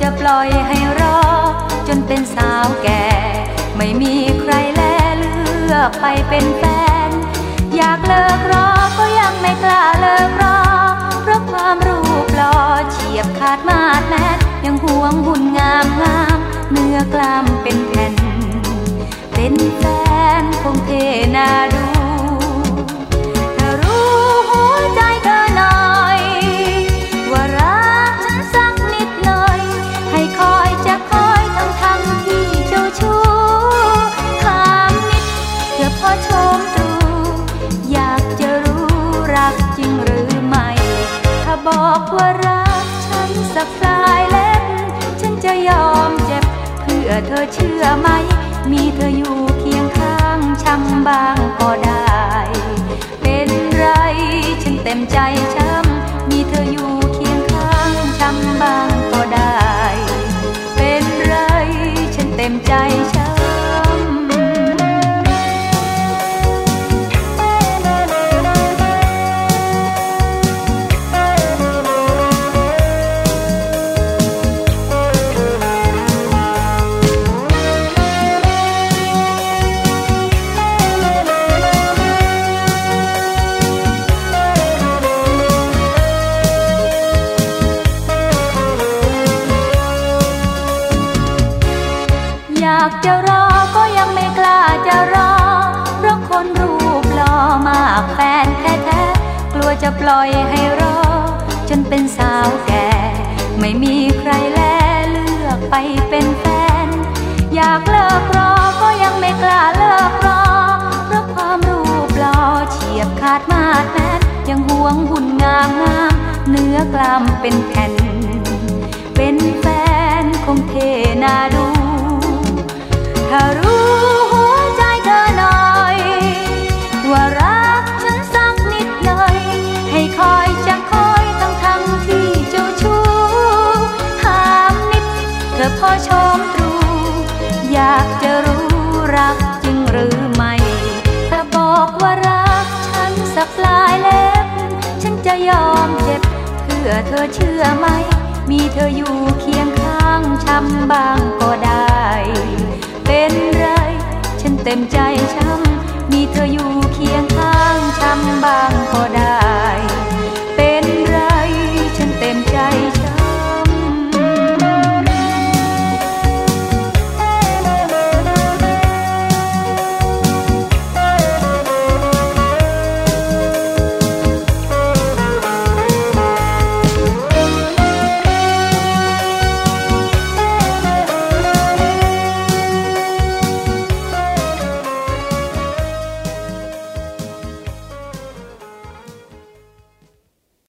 จะปล่อยให้รอ จนเป็นสาวแก่ ไม่มีใครแลเลือกไปเป็นแฟน อยากเลิกรอก็ยังไม่กล้าเลิกรอ เพราะความรูปหล่อเฉียบขาดมาดแมนยังห่วงหุ่นงามงามเนื้อกล้ามเป็นแผ่น เป็นแฟนคงเทน่าดู จะยอมเจ็บ เพื่อเธอเชื่อไหม มีเธออยู่เคียงข้างช้ำบางก็ได้ เป็นไรฉันเต็มใจากจะรอก็ยังไม่กล้าจะรอ เพราะคนรูปหล่อมากแฟนแท้ๆกลัวจะปล่อยให้รอ จนเป็นสาวแก่ ไม่มีใครแลเลือกไปเป็นแฟน อยากเลิกรอก็ยังไม่กล้าเลิกรอ เพราะความรูปหล่อเฉียบขาดมาดแมนยังห่วงหุ่นงามงามเนื้อกล้ามเป็นแผ่น เป็นแฟนคงเทนาด ถ้ารู้หัวใจเธอหน่อย ว่ารักฉันสักนิดหน่อย ให้คอยจะคอยทั้งทั้งที่เจ้าชู้ถามนิดเธอพอชมตรู อยากจะรู้รักจริงหรือไม่ถ้าบอกว่ารักฉันสักปลายเล็บ ฉันจะยอมเจ็บ เพื่อเธอเชื่อไหม มีเธออยู่เคียงข้างช้ำบางก็ได้ เต็มใจช้ำมีเธออยู่เคียงข้าง